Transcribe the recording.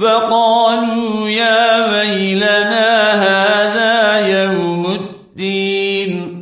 وقالوا يا ويلنا هذا يوم الدين.